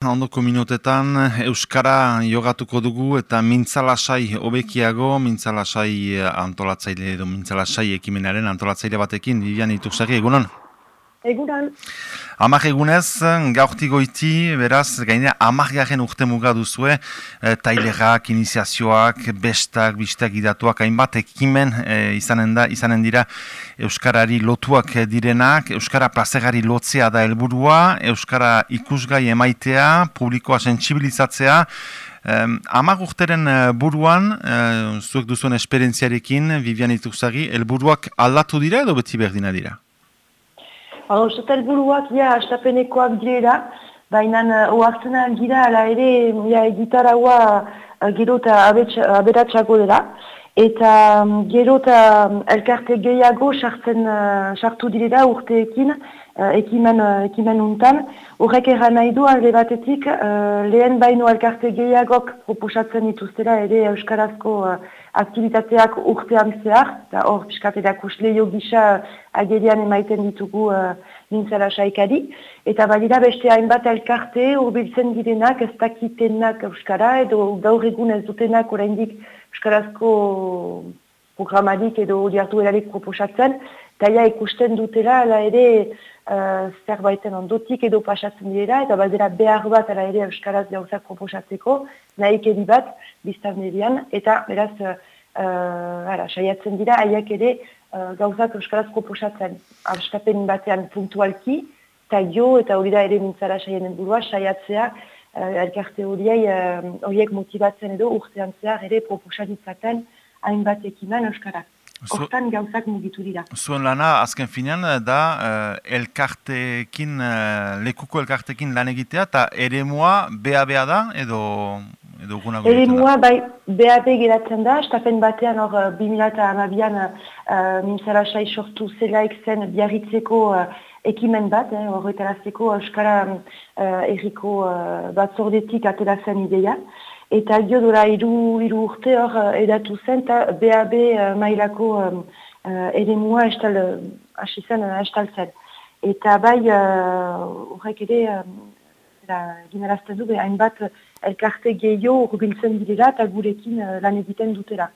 Ondoko minutetan Euskara jogatuko dugu eta mintzalasai obekiago, mintzalasai antolatzaile edo mintzalasai ekimenaren antolatzaile batekin, Vivian Itusari, egunon? Egunan. Amak egunez, gaurti goiti, beraz, gainera, amak garen urte muga duzue, e, tailerak, iniziazioak, bestak, bistak idatuak, hainbat ekimen e, izanen, da, izanen dira Euskarari lotuak direnak, Euskara plazegari lotzea da helburua, Euskara ikusgai emaitea, publikoa sensibilizatzea, Um, Amak urteren buruan, uh, zuek duzuen esperientziarekin, Vivian Itusagi, helburuak aldatu dira edo beti berdina dira? Hostetel buruak, ja, astapenekoak direla, baina uh, oartzena gira, ala ere, ja, gitaraua uh, gero eta aberatxako dela, eta um, gero eta um, elkarte gehiago sartzen, uh, sartu direla urteekin, uh, ekimen, uh, ekimen untan. Horrek erran nahi du, alde batetik, uh, lehen baino elkarte gehiagok proposatzen dituztera ere Euskarazko uh, aktivitateak urtean zehar, eta hor, piskaterak usleio gisa agerian emaiten ditugu uh, nintzara saikari, eta badira beste hainbat elkarte urbiltzen direnak ez dakitenak Euskara, edo gaur egun ez dutenak oraindik Euskarazko programarik edo diartu erarik proposatzen, eta ja ikusten dutela, ala ere, uh, zerbaiten ondotik edo pasatzen dira, eta badera behar bat ala ere Euskaraz gauzak proposatzeko, nahik bat, biztar eta beraz, uh, ara, saiatzen dira, haiek ere uh, gauzak Euskaraz proposatzen, abskapen batean puntualki, eta jo, eta hori da ere mintzara saien burua, saiatzea, elkarte horiei, horiek motibatzen edo urtean zehar ere proposatitzaten hainbat ekimen Euskaraz. Hortan gauzak mugitu dira. Zuen lana, azken finean, da uh, elkartekin, uh, lekuko elkartekin lan egitea, eta ere mua BABA da, edo, Ere mua, bai, BAB geratzen da, estafen batean hor, 2008an, uh, mintzara sai sortu zelaik zen biarritzeko uh, ekimen bat, eh, horretarazteko Euskara uh, erriko uh, bat zordetik atela zen ideia. Eta gio dura iru, iru urte hor eh, edatu zen, eta BAB uh, mailako um, uh, ere mua estal, hasi zen uh, estaltzen. Eta bai, horrek uh, ere, ginarazten du, hainbat elkarte gehiago urbiltzen direla eta gurekin uh, lan egiten dutela.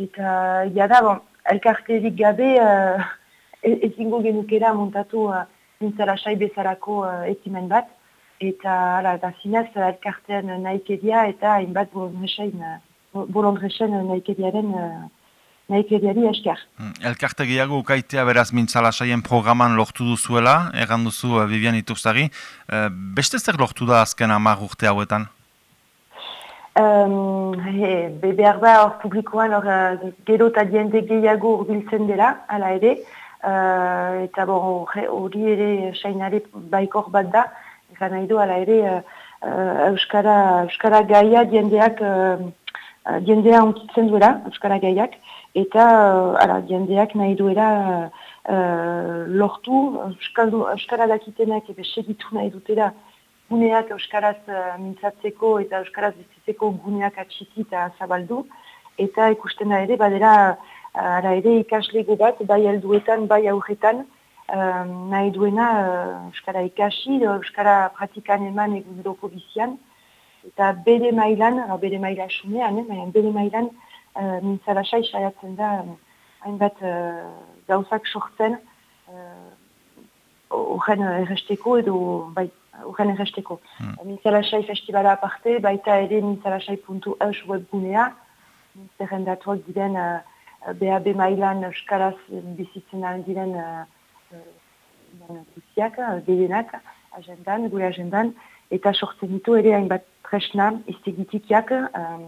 Eta, ja da, bon, elkarte erik gabe, uh, ezingo genukera montatu uh, nintzara sai bezarako uh, ekimen bat, eta ala, da zinez elkartean nahikeria eta hainbat bolondresen nahikeriaren nahikeriari esker. Hmm, elkarte gehiago ukaitea beraz mintzala saien programan lortu duzuela, egan duzu uh, Vivian Ituztari. Uh, beste zer lortu da azken amar urte hauetan? Um, he, be, behar da hor publikoan hor uh, gero eta diende gehiago urbiltzen dela, ala ere. Uh, eta hori ere sainari baikor bat da, Egan nahi du, ala ere, uh, Euskara, Euskara gaia diendeak, uh, diendea onkitzen duela, Euskara gaiak, eta uh, ala, diendeak nahi duela uh, lortu, Euskaldu, Euskara dakitenak ebe segitu nahi dutela guneak Euskaraz uh, mintzatzeko eta Euskaraz bizitzeko guneak atxiki eta zabaldu, eta ikusten da ere, badera, uh, ere ikaslego bat, bai helduetan, bai aurretan, um, nahi duena uh, Euskara ikasi, Euskara pratikan eman egun bizian, eta bere mailan, no, bere maila sumean, eh, bere mailan uh, mintzala sai saiatzen da hainbat uh, gauzak sortzen horren uh, erresteko edo bai, horren erresteko. Hmm. Mintzala sai festivala aparte, baita ere mintzala sai puntu eus webgunea, zerrendatuak diren uh, BAB mailan Euskaraz bizitzen diren guztiak, gehienak, agendan, gure agendan, eta sortzen ditu ere hainbat tresna iztegitikiak, um,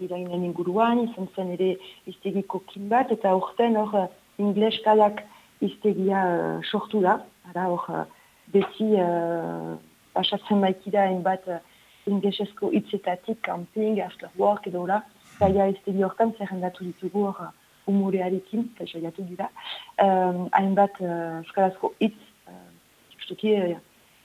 irainen inguruan, izan zen ere iztegiko kin bat, eta orten hor ingles kalak iztegia uh, sortu da, ara hor uh, beti uh, pasatzen baikida hainbat uh, inglesesko hitzetatik, camping, after work edo la, zaila iztegi hortan zerrendatu ditugu hor, umurearekin, kaixo jatu dira, um, hainbat uh, euskarazko hitz, uh, justuki, uh,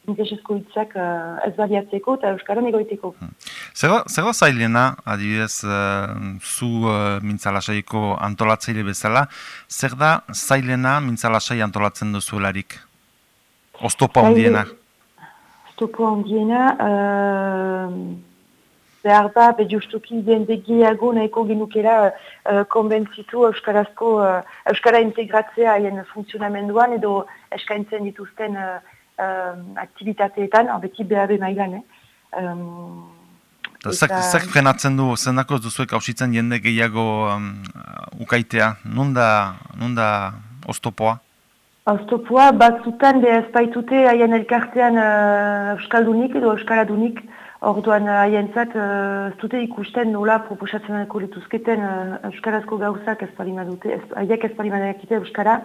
Ingesesko hitzak uh, ez baliatzeko eta Euskaran egoiteko. Hmm. Zer zailena, adibidez, uh, zu uh, mintzalasaiko antolatzaile bezala, zer da zailena mintzalasai antolatzen duzuelarik? Oztopa hondiena? oztopo handiena, uh, behar da, be justuki jende gehiago nahiko genukera uh, konbentzitu Euskarazko, uh, Euskara integratzea haien funtzionamenduan edo eskaintzen dituzten uh, uh, aktivitateetan, beti behar mailan, eh? Um, Zer frenatzen du, zendako duzuek hausitzen jende gehiago um, ukaitea, nunda, nunda oztopoa? Oztopoa, batzutan de ezpaitute haien elkartean uh, euskaldunik edo euskaradunik, orduan uh, haien zat, uh, ez dute ikusten nola proposatzen lituzketen uh, euskarazko gauzak ez palima dute, haiek ez palima euskara,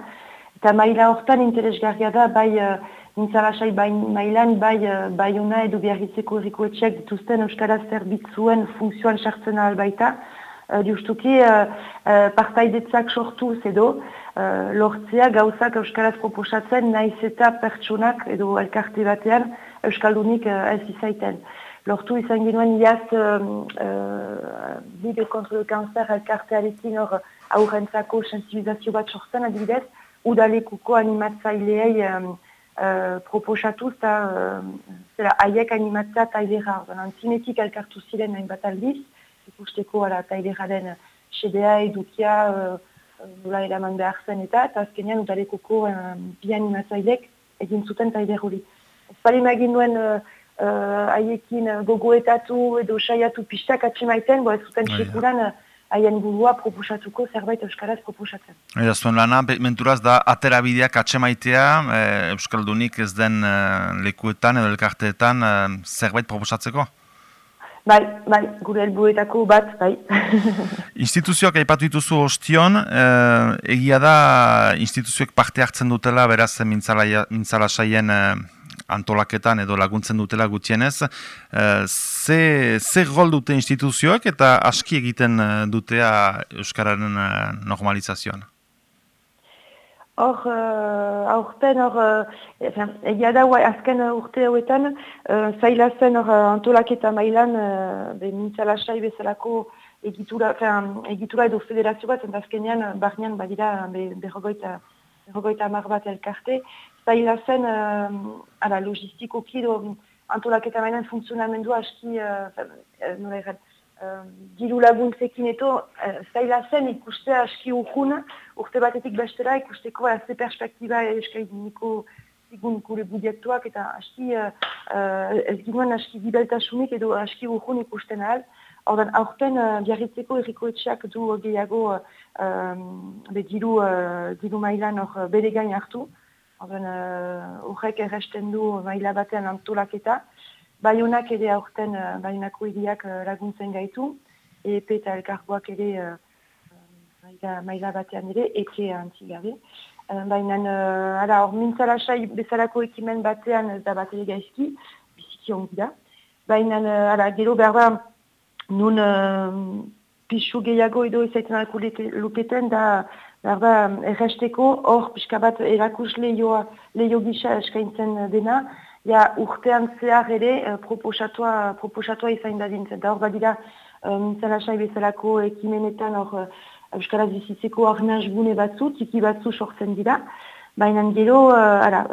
eta maila hortan interesgarria da, bai uh, Nintzalasai bai mailan, bai, uh, bai una edo biarritzeko erriko etxeak dituzten Euskaraz zerbitzuen funtzioan sartzen albaita. Uh, Diustuki, uh, uh, partaidetzak sortu edo, uh, lortzea gauzak Euskaraz proposatzen naiz eta pertsonak edo elkarte batean Euskaldunik uh, ez izaiten. Lortu izan genuen iaz uh, bide kontra de kanzer elkartearekin hor aurrentzako sensibilizazio bat sortzen adibidez, udalekuko animatzaileei um, Uh, proposatuz eta uh, haiek animatzea tailera. Antzinetik elkartu ziren nahin bat aldiz, ikusteko ala taileraren sedea edukia uh, nola eraman behar zen eta, eta azkenean utalekoko uh, bi animatzailek egin zuten tailer hori. Ez pari magin duen haiekin uh, uh, gogoetatu edo saiatu pistak atximaiten, bo ez zuten sekuran haien burua proposatuko zerbait Euskaraz proposatzen. Eta zuen lana, menturaz da aterabideak atxemaitea, e, Euskaldunik ez den e, lekuetan edo elkarteetan e, zerbait proposatzeko? Bai, bai, gure helbuetako bat, bai. instituzioak aipatu dituzu ostion, e, egia da instituzioak parte hartzen dutela, beraz, mintzala saien e, antolaketan edo laguntzen dutela gutxienez. Eh, ze, ze gol dute instituzioak eta aski egiten eh, dutea Euskararen eh, normalizazioan? Hor, uh, aurten, hor, uh, egia da, azken urte hauetan, uh, zaila zen hor antolaketa mailan, uh, be mintzala sai bezalako egitura, egitura edo federazio bat, azkenean, barnean, badira, be, berrogoita, berrogoita amar bat elkarte, zaila zen, uh, ala, logistikoki edo antolaketa mainan funtzionamendu aski, uh, nola erran, uh, diru laguntzekin eto, uh, zaila zen ikustea aski urkun, urte batetik bestera ikusteko azte perspektiba eskaidiniko zigun gure budiektuak eta aski, uh, uh, ez ginoen aski gibeltasunik edo aski urkun ikusten ahal. Ordan, aurten, uh, biarritzeko erriko etxeak du gehiago uh, be diru, uh, diru mailan hor bere gain hartu. Horrek uh, erresten du maila batean antolaketa. Baionak ere aurten uh, baionako iriak uh, laguntzen gaitu. EP eta elkargoak ere uh, maila, maila batean ere, eke antzigabe. Uh, Baina, uh, ara, hor mintzalasai bezalako ekimen batean ez da bat ere gaizki, biziki ongi da. Baina, uh, ara, gero behar da, nun uh, pixu gehiago edo izaiten alko lupeten da, Berda, erresteko, hor, pixka bat, erakus lehio gisa eskaintzen dena, ja, urtean zehar ere, uh, proposatua, proposatua izain da dintzen. Da hor, badira, um, zelasai bezalako ekimenetan, hor, uh, Euskaraz bizitzeko arnaz bune batzu, tiki batzu sortzen dira. Baina gero, uh, ara,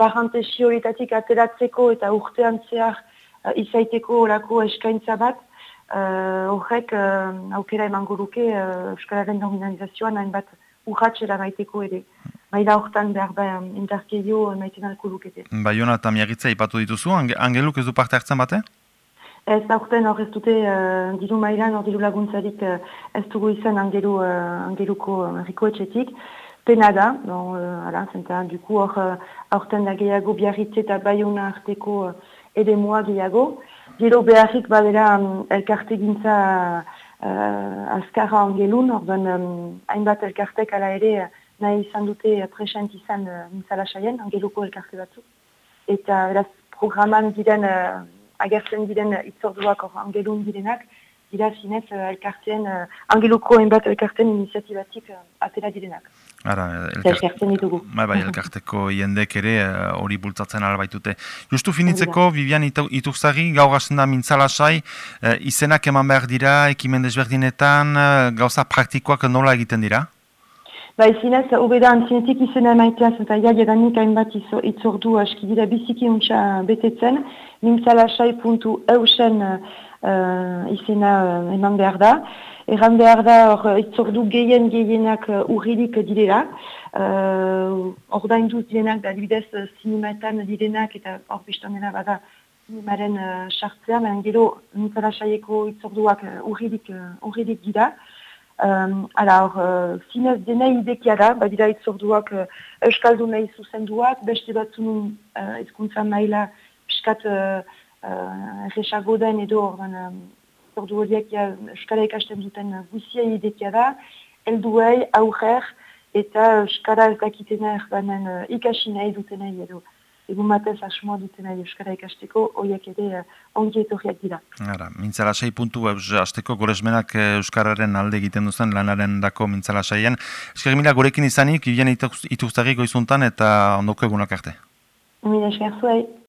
parantesi horietatik ateratzeko eta urtean zehar uh, izaiteko orako eskaintza bat, Eh, horrek uh, aukera emango duke uh, Euskararen nominalizazioan hainbat urratxera maiteko ere. Maila horretan behar da indarkeio maiten alko lukete. Baiona eta miagitza ipatu dituzu, angeluk ez du parte hartzen bate? Ez aurten hor ez dute uh, diru mailan, hor diru laguntzarik uh, ez dugu izan angelu, uh, angeluko uh, etxetik. Pena da, no, uh, ala, zenta, duku hor aurten da gehiago biarritze eta baiona arteko uh, ere moa gehiago. Gero beharrik badera um, elkarte gintza uh, azkarra angelun, orduan um, hainbat elkartek ala ere uh, nahi izan dute present izan uh, mintzala saien, angeluko elkarte batzu. Eta beraz programan diren, uh, agertzen diren itzorduak or angelun direnak, dira zinez uh, elkarteen, uh, angeluko hainbat elkarteen iniziatibatik uh, atera direnak. Ara, elkartzen ditugu. Bai, bai, elkarteko jendek ere eh, hori uh, bultzatzen albaitute. Justu finitzeko, Vivian Iturzari, gaur gazen da mintzalasai, uh, izenak eman behar dira, ekimen desberdinetan, uh, gauza praktikoak nola egiten dira? Bai, zinez, obedan, zinetik izena maiteaz, eta ja, jadanik hainbat itzordu aski dira biziki untsa betetzen, mintzalasai.eusen uh, izena uh, eman behar da. Eran behar da, hor, itzordu gehien gehienak uh, urrilik direla. Uh, ordain duz direnak, da, dibidez, zinematan direnak, eta hor biztan dena bada, zinemaren sartzea, uh, gero, mintzalasaieko itzorduak uh, urrilik, uh, dira. Um, ala hor, uh, zinez dena idekia da, badira itzorduak uh, euskaldu nahi zuzenduak, beste batzunun uh, izkuntza maila piskat uh, uh, den edo orban um, itzordu horiek ja, euskara ikasten duten uh, guzia idekia da, elduei, aurrer, eta euskara ez dakitena erbanen uh, ikasi nahi dutenei edo egun batez asmoa dutena Euskara ikasteko, horiek ere uh, ongi etorriak dira. Ara, mintzala sei puntu, azteko goresmenak eh, Euskararen alde egiten duzen lanaren dako mintzala seien. Esker mila gurekin izanik, ibian ituztari goizuntan eta ondoko egunak arte. Mila esker zuei.